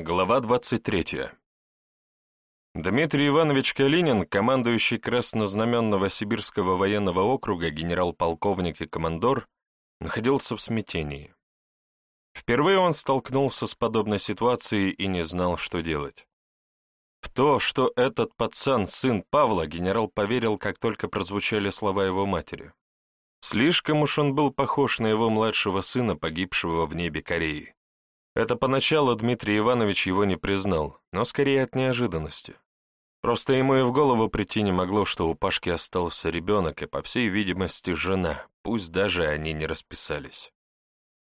Глава 23. Дмитрий Иванович Калинин, командующий Краснознаменного Сибирского военного округа, генерал-полковник и командор, находился в смятении. Впервые он столкнулся с подобной ситуацией и не знал, что делать. В то, что этот пацан сын Павла, генерал поверил, как только прозвучали слова его матери. Слишком уж он был похож на его младшего сына, погибшего в небе Кореи. Это поначалу Дмитрий Иванович его не признал, но скорее от неожиданности. Просто ему и в голову прийти не могло, что у Пашки остался ребенок и, по всей видимости, жена, пусть даже они не расписались.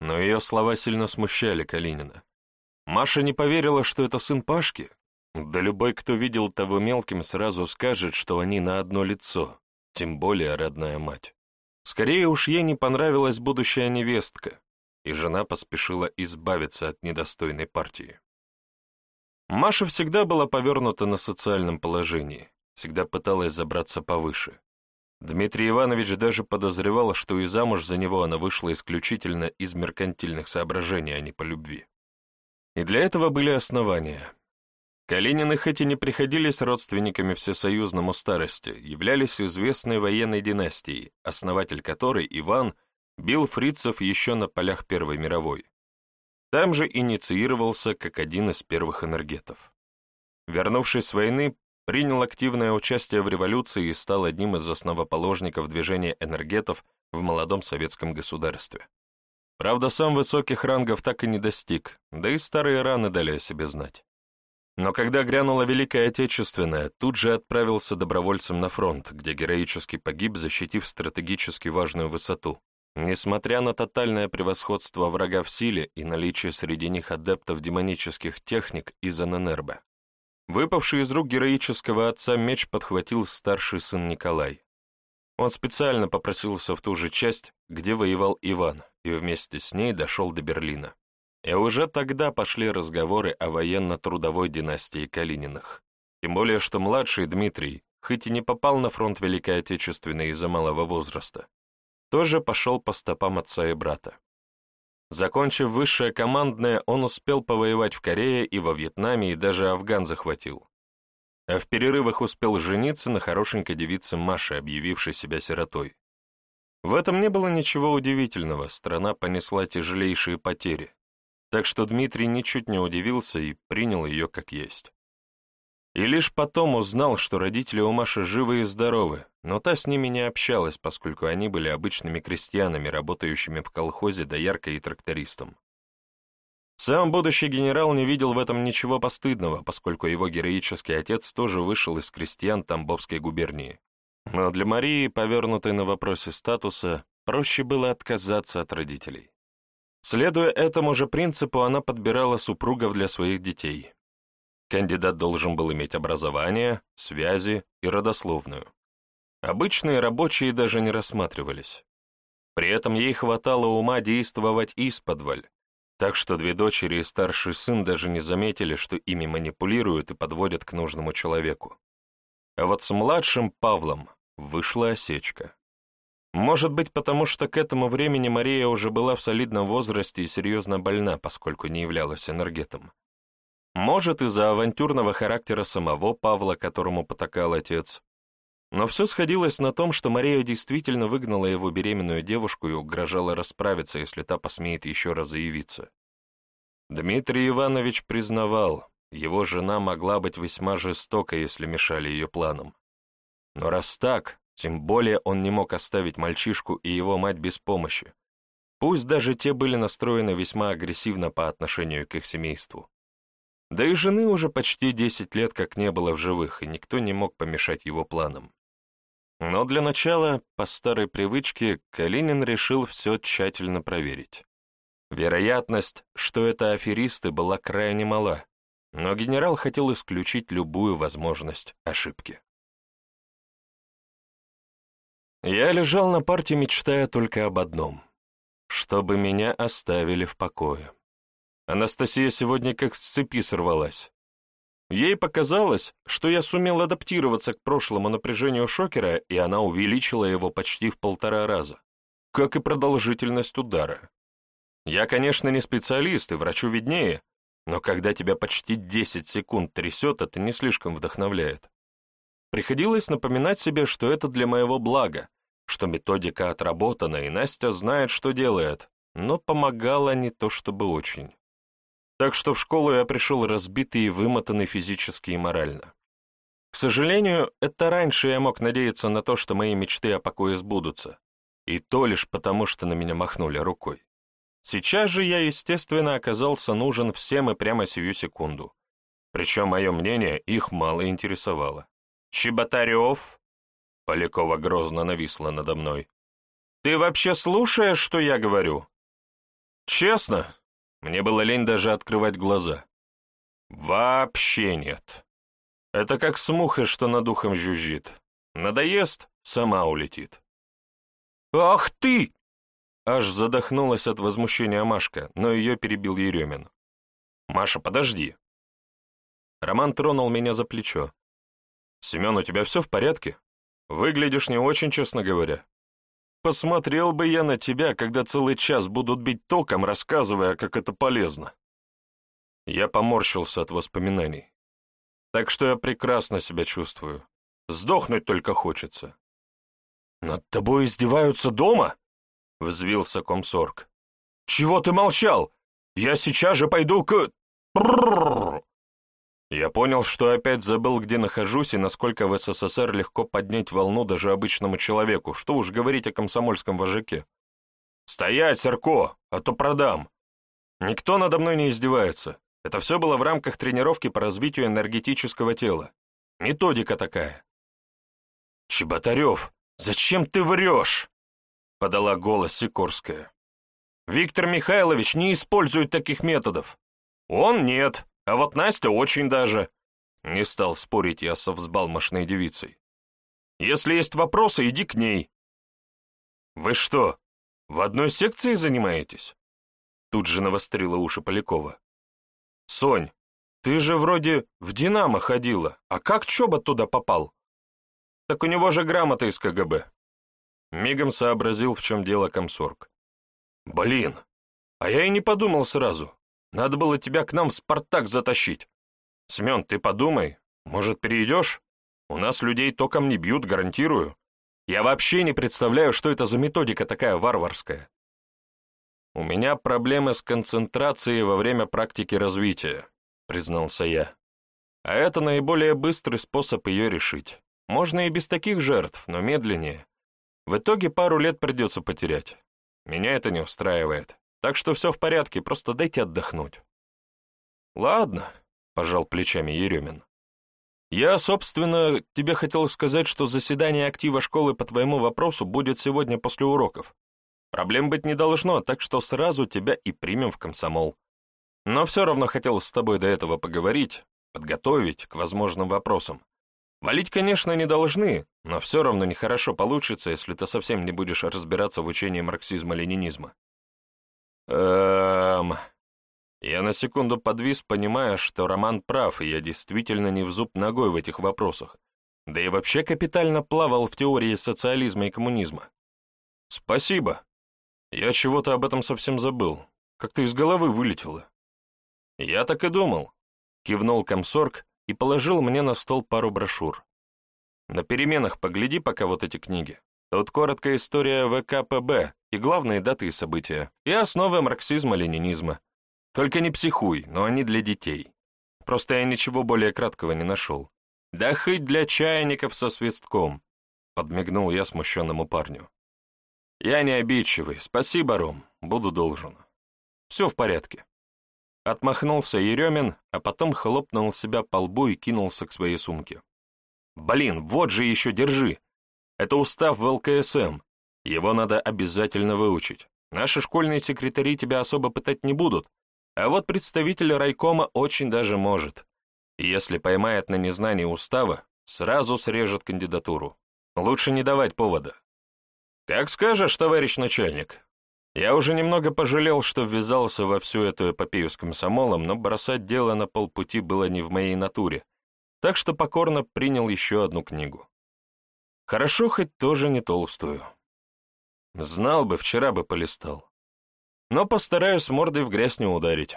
Но ее слова сильно смущали Калинина. Маша не поверила, что это сын Пашки. Да любой, кто видел того мелким, сразу скажет, что они на одно лицо, тем более родная мать. Скорее уж ей не понравилась будущая невестка, и жена поспешила избавиться от недостойной партии. Маша всегда была повернута на социальном положении, всегда пыталась забраться повыше. Дмитрий Иванович даже подозревал, что и замуж за него она вышла исключительно из меркантильных соображений, а не по любви. И для этого были основания. Калинины хоть и не приходились родственниками всесоюзному старости, являлись известной военной династией, основатель которой, Иван, бил фрицев еще на полях Первой мировой. Там же инициировался как один из первых энергетов. Вернувшись с войны, принял активное участие в революции и стал одним из основоположников движения энергетов в молодом советском государстве. Правда, сам высоких рангов так и не достиг, да и старые раны дали о себе знать. Но когда грянула Великая Отечественная, тут же отправился добровольцем на фронт, где героически погиб, защитив стратегически важную высоту, Несмотря на тотальное превосходство врага в силе и наличие среди них адептов демонических техник из ННРБ, выпавший из рук героического отца меч подхватил старший сын Николай. Он специально попросился в ту же часть, где воевал Иван, и вместе с ней дошел до Берлина. И уже тогда пошли разговоры о военно-трудовой династии Калининых. Тем более, что младший Дмитрий, хоть и не попал на фронт Великой Отечественной из-за малого возраста, тоже пошел по стопам отца и брата. Закончив высшее командное, он успел повоевать в Корее и во Вьетнаме, и даже Афган захватил. А в перерывах успел жениться на хорошенькой девице Маше, объявившей себя сиротой. В этом не было ничего удивительного, страна понесла тяжелейшие потери, так что Дмитрий ничуть не удивился и принял ее как есть. И лишь потом узнал, что родители у Маши живы и здоровы, но та с ними не общалась, поскольку они были обычными крестьянами, работающими в колхозе дояркой и трактористом. Сам будущий генерал не видел в этом ничего постыдного, поскольку его героический отец тоже вышел из крестьян Тамбовской губернии. Но для Марии, повернутой на вопросе статуса, проще было отказаться от родителей. Следуя этому же принципу, она подбирала супругов для своих детей. Кандидат должен был иметь образование, связи и родословную. Обычные рабочие даже не рассматривались. При этом ей хватало ума действовать исподволь, так что две дочери и старший сын даже не заметили, что ими манипулируют и подводят к нужному человеку. А вот с младшим Павлом вышла осечка. Может быть, потому что к этому времени Мария уже была в солидном возрасте и серьезно больна, поскольку не являлась энергетом. Может, из-за авантюрного характера самого Павла, которому потакал отец. Но все сходилось на том, что Мария действительно выгнала его беременную девушку и угрожала расправиться, если та посмеет еще раз заявиться. Дмитрий Иванович признавал, его жена могла быть весьма жестока, если мешали ее планам. Но раз так, тем более он не мог оставить мальчишку и его мать без помощи. Пусть даже те были настроены весьма агрессивно по отношению к их семейству. Да и жены уже почти десять лет как не было в живых, и никто не мог помешать его планам. Но для начала, по старой привычке, Калинин решил все тщательно проверить. Вероятность, что это аферисты, была крайне мала, но генерал хотел исключить любую возможность ошибки. Я лежал на парте, мечтая только об одном — чтобы меня оставили в покое. Анастасия сегодня как с цепи сорвалась. Ей показалось, что я сумел адаптироваться к прошлому напряжению шокера, и она увеличила его почти в полтора раза, как и продолжительность удара. Я, конечно, не специалист, и врачу виднее, но когда тебя почти 10 секунд трясет, это не слишком вдохновляет. Приходилось напоминать себе, что это для моего блага, что методика отработана, и Настя знает, что делает, но помогала не то чтобы очень. Так что в школу я пришел разбитый и вымотанный физически и морально. К сожалению, это раньше я мог надеяться на то, что мои мечты о покое сбудутся, и то лишь потому, что на меня махнули рукой. Сейчас же я, естественно, оказался нужен всем и прямо сию секунду. Причем мое мнение их мало интересовало. «Чеботарев?» Полякова грозно нависла надо мной. «Ты вообще слушаешь, что я говорю?» «Честно, мне было лень даже открывать глаза. Вообще нет. Это как с мухой, что над ухом жужжит. Надоест — сама улетит. «Ах ты!» Аж задохнулась от возмущения Машка, но ее перебил Еремин. «Маша, подожди!» Роман тронул меня за плечо. «Семен, у тебя все в порядке? Выглядишь не очень, честно говоря. Посмотрел бы я на тебя, когда целый час будут бить током, рассказывая, как это полезно». Я поморщился от воспоминаний. Так что я прекрасно себя чувствую. Сдохнуть только хочется. «Над тобой издеваются дома?» — взвился комсорг. «Чего ты молчал? Я сейчас же пойду к...» Я понял, что опять забыл, где нахожусь и насколько в СССР легко поднять волну даже обычному человеку, что уж говорить о комсомольском вожаке. «Стоять, Серко, а то продам!» Никто надо мной не издевается. Это все было в рамках тренировки по развитию энергетического тела. Методика такая. «Чеботарев, зачем ты врешь?» — подала голос Сикорская. «Виктор Михайлович не использует таких методов. Он нет, а вот Настя очень даже». Не стал спорить я со взбалмошной девицей. «Если есть вопросы, иди к ней». «Вы что, в одной секции занимаетесь?» Тут же навострила уши Полякова. «Сонь, ты же вроде в «Динамо» ходила, а как Чобот туда попал?» «Так у него же грамота из КГБ». Мигом сообразил, в чем дело комсорг. «Блин, а я и не подумал сразу. Надо было тебя к нам в «Спартак» затащить. Семен, ты подумай, может, перейдешь? У нас людей током не бьют, гарантирую. Я вообще не представляю, что это за методика такая варварская. «У меня проблемы с концентрацией во время практики развития», — признался я. «А это наиболее быстрый способ ее решить. Можно и без таких жертв, но медленнее. В итоге пару лет придется потерять. Меня это не устраивает. Так что все в порядке, просто дайте отдохнуть». «Ладно», — пожал плечами Еремин. «Я, собственно, тебе хотел сказать, что заседание актива школы по твоему вопросу будет сегодня после уроков. Проблем быть не должно, так что сразу тебя и примем в комсомол. Но все равно хотел с тобой до этого поговорить, подготовить к возможным вопросам. Валить, конечно, не должны, но все равно нехорошо получится, если ты совсем не будешь разбираться в учении марксизма-ленинизма. Эм... Я на секунду подвис, понимая, что Роман прав, и я действительно не в зуб ногой в этих вопросах, да и вообще капитально плавал в теории социализма и коммунизма. Спасибо. Я чего-то об этом совсем забыл. Как-то из головы вылетело. Я так и думал. Кивнул комсорг и положил мне на стол пару брошюр. На переменах погляди пока вот эти книги. Тут короткая история ВКПБ и главные даты и события, и основы марксизма-ленинизма. Только не психуй, но они для детей. Просто я ничего более краткого не нашел. Да хоть для чайников со свистком, подмигнул я смущенному парню. «Я не обидчивый. Спасибо, Ром. Буду должен. Все в порядке». Отмахнулся Еремин, а потом хлопнул себя по лбу и кинулся к своей сумке. «Блин, вот же еще держи! Это устав в ЛКСМ. Его надо обязательно выучить. Наши школьные секретари тебя особо пытать не будут, а вот представитель райкома очень даже может. если поймает на незнании устава, сразу срежет кандидатуру. Лучше не давать повода. «Как скажешь, товарищ начальник». Я уже немного пожалел, что ввязался во всю эту эпопею с комсомолом, но бросать дело на полпути было не в моей натуре, так что покорно принял еще одну книгу. Хорошо, хоть тоже не толстую. Знал бы, вчера бы полистал. Но постараюсь мордой в грязь не ударить.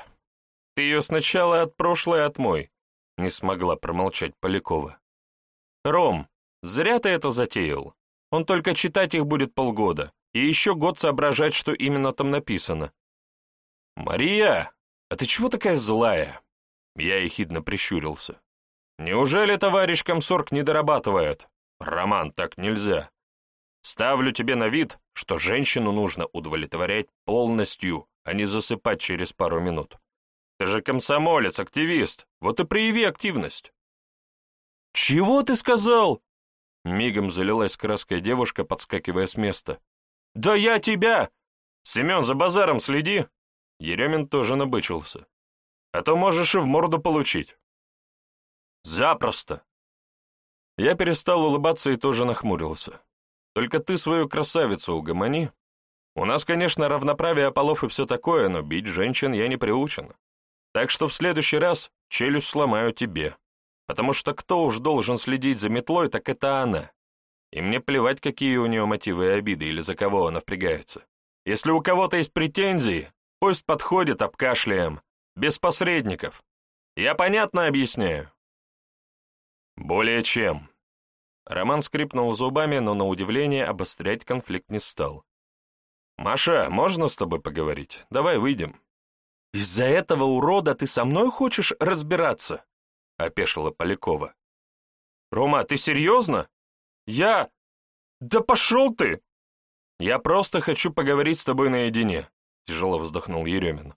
Ты ее сначала от прошлой отмой, не смогла промолчать Полякова. Ром, зря ты это затеял. Он только читать их будет полгода, и еще год соображать, что именно там написано. Мария, а ты чего такая злая? Я ехидно прищурился. Неужели товарищ комсорг не дорабатывает? Роман, так нельзя. Ставлю тебе на вид, что женщину нужно удовлетворять полностью, а не засыпать через пару минут. Ты же комсомолец, активист, вот и прояви активность. «Чего ты сказал?» Мигом залилась краской девушка, подскакивая с места. «Да я тебя! Семен, за базаром следи!» Еремин тоже набычился. «А то можешь и в морду получить». «Запросто!» Я перестал улыбаться и тоже нахмурился. «Только ты свою красавицу угомони. У нас, конечно, равноправие полов и все такое, но бить женщин я не приучен. Так что в следующий раз челюсть сломаю тебе, потому что кто уж должен следить за метлой, так это она. И мне плевать, какие у нее мотивы и обиды, или за кого она впрягается. Если у кого-то есть претензии, пусть подходит обкашляем, без посредников. Я понятно объясняю? Более чем. Роман скрипнул зубами, но на удивление обострять конфликт не стал. «Маша, можно с тобой поговорить? Давай выйдем». «Из-за этого урода ты со мной хочешь разбираться?» — опешила Полякова. «Рома, ты серьезно? Я... Да пошел ты!» «Я просто хочу поговорить с тобой наедине», — тяжело вздохнул Еремин.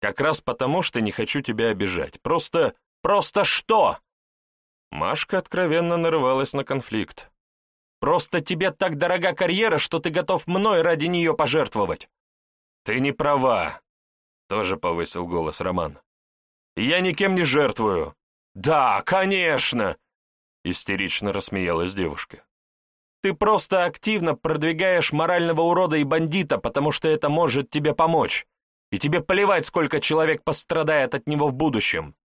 «Как раз потому, что не хочу тебя обижать. Просто... Просто что?» Машка откровенно нарывалась на конфликт. «Просто тебе так дорога карьера, что ты готов мной ради нее пожертвовать!» «Ты не права!» Тоже повысил голос Роман. «Я никем не жертвую!» «Да, конечно!» Истерично рассмеялась девушка. «Ты просто активно продвигаешь морального урода и бандита, потому что это может тебе помочь, и тебе плевать, сколько человек пострадает от него в будущем!»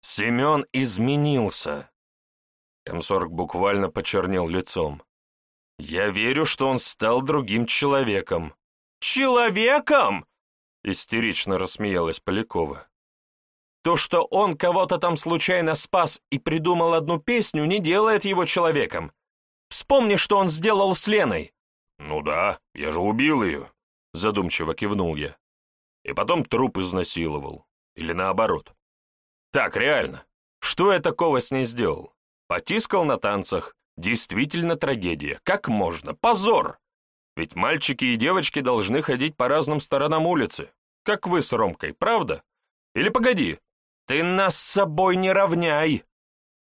Семен изменился. Комсорг буквально почернел лицом. «Я верю, что он стал другим человеком». «Человеком?» Истерично рассмеялась Полякова. То, что он кого-то там случайно спас и придумал одну песню, не делает его человеком. Вспомни, что он сделал с Леной. Ну да, я же убил ее, задумчиво кивнул я. И потом труп изнасиловал. Или наоборот. Так, реально. Что я такого с ней сделал? Потискал на танцах. Действительно трагедия. Как можно? Позор! Ведь мальчики и девочки должны ходить по разным сторонам улицы, как вы с Ромкой, правда? Или погоди, ты нас с собой не равняй!»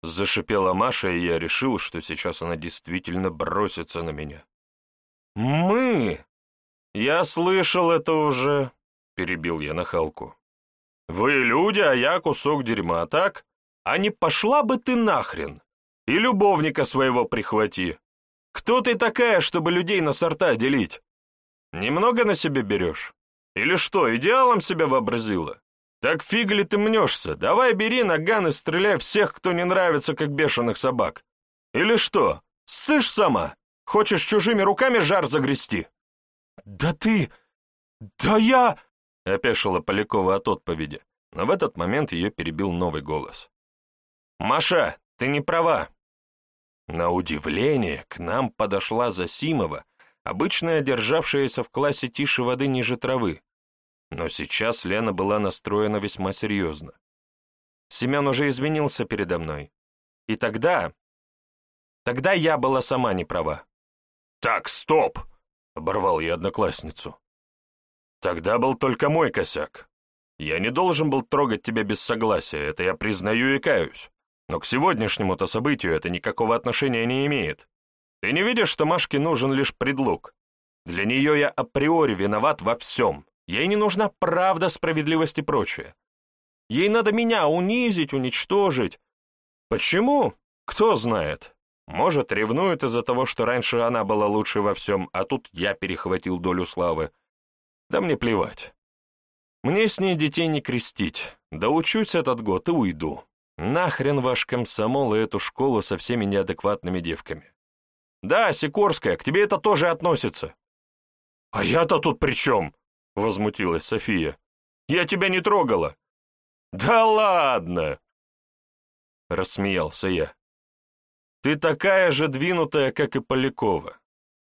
Зашипела Маша, и я решил, что сейчас она действительно бросится на меня. «Мы!» «Я слышал это уже», — перебил я нахалку. «Вы люди, а я кусок дерьма, так? А не пошла бы ты нахрен! И любовника своего прихвати! Кто ты такая, чтобы людей на сорта делить? Немного на себе берешь? Или что, идеалом себя вообразила? Так фиг ли ты мнешься? Давай бери наган и стреляй всех, кто не нравится, как бешеных собак. Или что, ссышь сама? Хочешь чужими руками жар загрести? Да ты... Да я... Опешила Полякова от отповеди, но в этот момент ее перебил новый голос. «Маша, ты не права. На удивление, к нам подошла Засимова, обычная державшаяся в классе тише воды ниже травы. Но сейчас Лена была настроена весьма серьезно. Семен уже извинился передо мной. И тогда... Тогда я была сама не права. «Так, стоп!» — оборвал я одноклассницу. «Тогда был только мой косяк. Я не должен был трогать тебя без согласия, это я признаю и каюсь. Но к сегодняшнему-то событию это никакого отношения не имеет. Ты не видишь, что Машке нужен лишь предлог? Для нее я априори виноват во всем. Ей не нужна правда, справедливость и прочее. Ей надо меня унизить, уничтожить. Почему? Кто знает. Может, ревнует из-за того, что раньше она была лучше во всем, а тут я перехватил долю славы. Да мне плевать. Мне с ней детей не крестить. Да учусь этот год и уйду. Нахрен ваш комсомол и эту школу со всеми неадекватными девками. Да, Сикорская, к тебе это тоже относится. А я-то тут при чем? Возмутилась София. Я тебя не трогала!» «Да ладно!» — рассмеялся я. «Ты такая же двинутая, как и Полякова.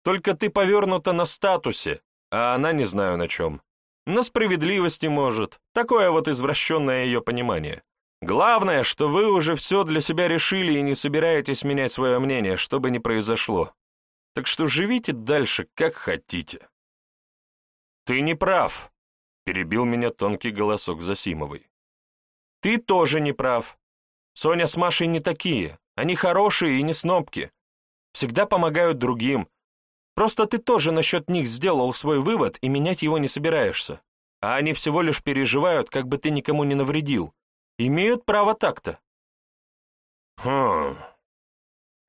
Только ты повернута на статусе, а она не знаю на чем. На справедливости, может. Такое вот извращенное ее понимание. Главное, что вы уже все для себя решили и не собираетесь менять свое мнение, что бы ни произошло. Так что живите дальше, как хотите. Ты не прав, перебил меня тонкий голосок Засимовой. Ты тоже не прав. Соня с Машей не такие. Они хорошие и не снобки. Всегда помогают другим. Просто ты тоже насчет них сделал свой вывод и менять его не собираешься. А они всего лишь переживают, как бы ты никому не навредил, Имеют право так-то. Хм.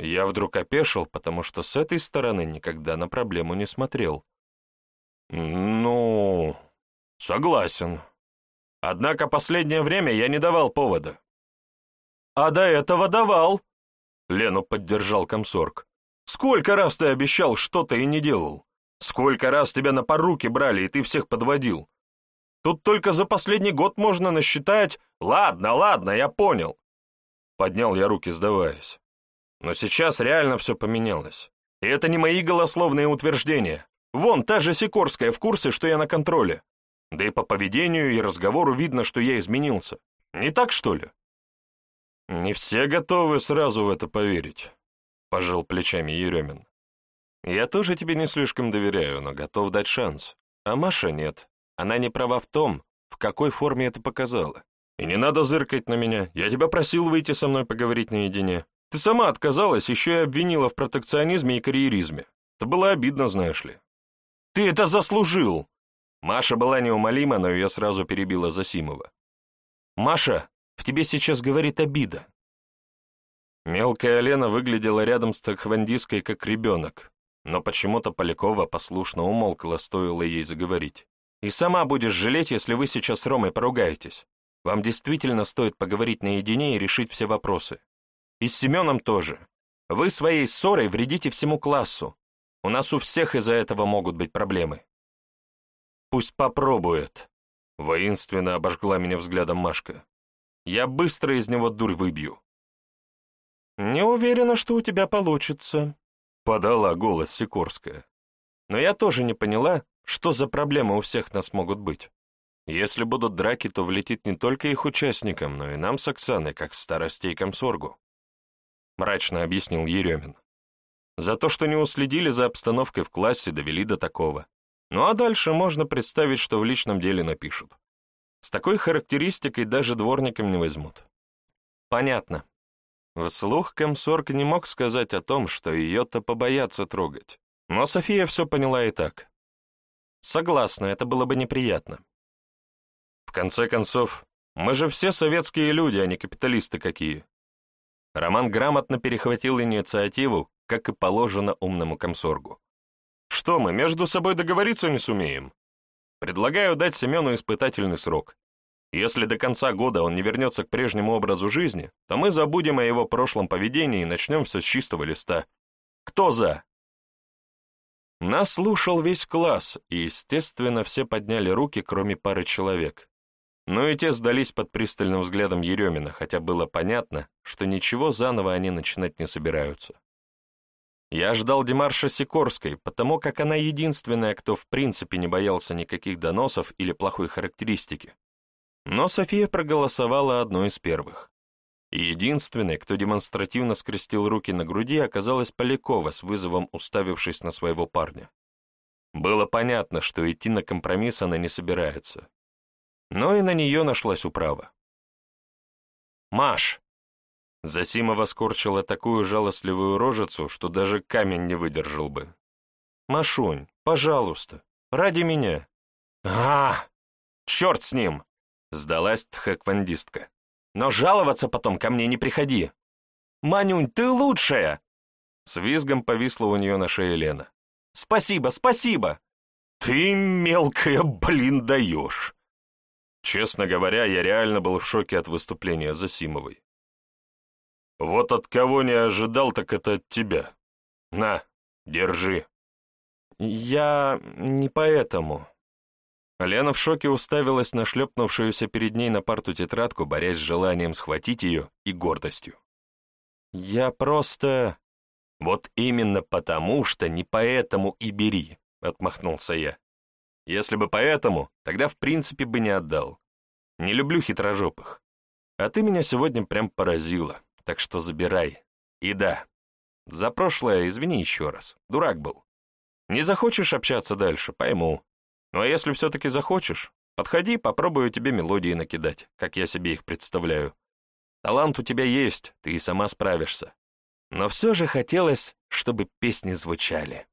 Я вдруг опешил, потому что с этой стороны никогда на проблему не смотрел. Ну, согласен. Однако последнее время я не давал повода. А до этого давал. Лену поддержал комсорг. Сколько раз ты обещал что-то и не делал? Сколько раз тебя на поруки брали, и ты всех подводил? Тут только за последний год можно насчитать... Ладно, ладно, я понял. Поднял я руки, сдаваясь. Но сейчас реально все поменялось. И это не мои голословные утверждения. Вон, та же Сикорская в курсе, что я на контроле. Да и по поведению и разговору видно, что я изменился. Не так, что ли? Не все готовы сразу в это поверить, пожал плечами Еремин. Я тоже тебе не слишком доверяю, но готов дать шанс. А Маша нет. Она не права в том, в какой форме это показала. И не надо зыркать на меня. Я тебя просил выйти со мной поговорить наедине. Ты сама отказалась, еще и обвинила в протекционизме и карьеризме. Это было обидно, знаешь ли. Ты это заслужил!» Маша была неумолима, но ее сразу перебила Засимова. «Маша, в тебе сейчас говорит обида». Мелкая Лена выглядела рядом с Тахвандиской как ребенок, но почему-то Полякова послушно умолкла, стоило ей заговорить. И сама будешь жалеть, если вы сейчас с Ромой поругаетесь. Вам действительно стоит поговорить наедине и решить все вопросы. И с Семеном тоже. Вы своей ссорой вредите всему классу. У нас у всех из-за этого могут быть проблемы. Пусть попробует. Воинственно обожгла меня взглядом Машка. Я быстро из него дурь выбью. Не уверена, что у тебя получится, подала голос Сикорская. Но я тоже не поняла, что за проблемы у всех нас могут быть? Если будут драки, то влетит не только их участникам, но и нам с Оксаной, как старостейкам Соргу. Мрачно объяснил Еремин. За то, что не уследили за обстановкой в классе, довели до такого. Ну а дальше можно представить, что в личном деле напишут. С такой характеристикой даже дворникам не возьмут. Понятно. Вслух комсорг не мог сказать о том, что ее-то побоятся трогать. Но София все поняла и так. Согласна, это было бы неприятно. В конце концов, мы же все советские люди, а не капиталисты какие. Роман грамотно перехватил инициативу, как и положено умному комсоргу. Что мы, между собой договориться не сумеем? Предлагаю дать Семену испытательный срок. Если до конца года он не вернется к прежнему образу жизни, то мы забудем о его прошлом поведении и начнем все с чистого листа. Кто за? Нас слушал весь класс, и, естественно, все подняли руки, кроме пары человек. Но и те сдались под пристальным взглядом Еремина, хотя было понятно, что ничего заново они начинать не собираются. Я ждал Демарша Сикорской, потому как она единственная, кто в принципе не боялся никаких доносов или плохой характеристики. Но София проголосовала одной из первых. Единственной, кто демонстративно скрестил руки на груди, оказалась Полякова с вызовом уставившись на своего парня. Было понятно, что идти на компромисс она не собирается. Но и на нее нашлась управа. «Маш!» Засимова скорчила такую жалостливую рожицу, что даже камень не выдержал бы. «Машунь, пожалуйста, ради меня!» «А, черт с ним!» — сдалась тхэквондистка. Но жаловаться потом ко мне не приходи. Манюнь, ты лучшая!» С визгом повисла у нее на шее Лена. «Спасибо, спасибо!» «Ты, мелкая, блин, даешь!» Честно говоря, я реально был в шоке от выступления Засимовой. «Вот от кого не ожидал, так это от тебя. На, держи». «Я не поэтому». Лена в шоке уставилась на шлепнувшуюся перед ней на парту тетрадку, борясь с желанием схватить ее и гордостью. «Я просто...» «Вот именно потому, что не поэтому и бери», — отмахнулся я. «Если бы поэтому, тогда в принципе бы не отдал. Не люблю хитрожопых. А ты меня сегодня прям поразила, так что забирай. И да, за прошлое извини еще раз, дурак был. Не захочешь общаться дальше, пойму. Ну а если все-таки захочешь, подходи, попробую тебе мелодии накидать, как я себе их представляю. Талант у тебя есть, ты и сама справишься. Но все же хотелось, чтобы песни звучали.